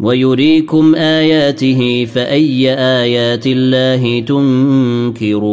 ويريكم آياته فأي آيات الله تنكرون